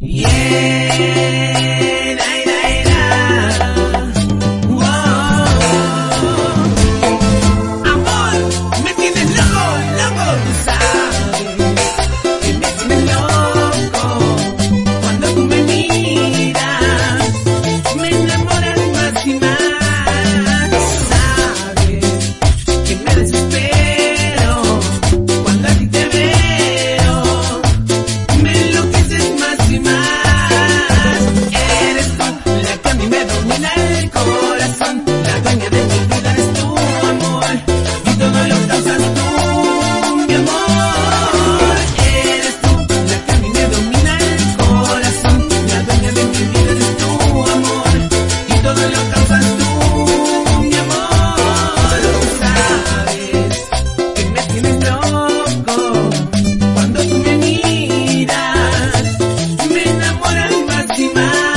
Yeah. almas y más.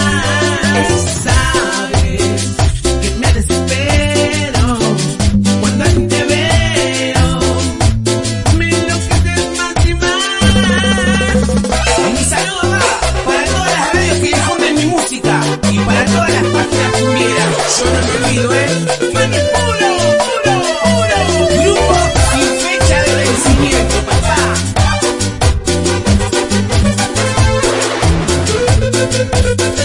thank you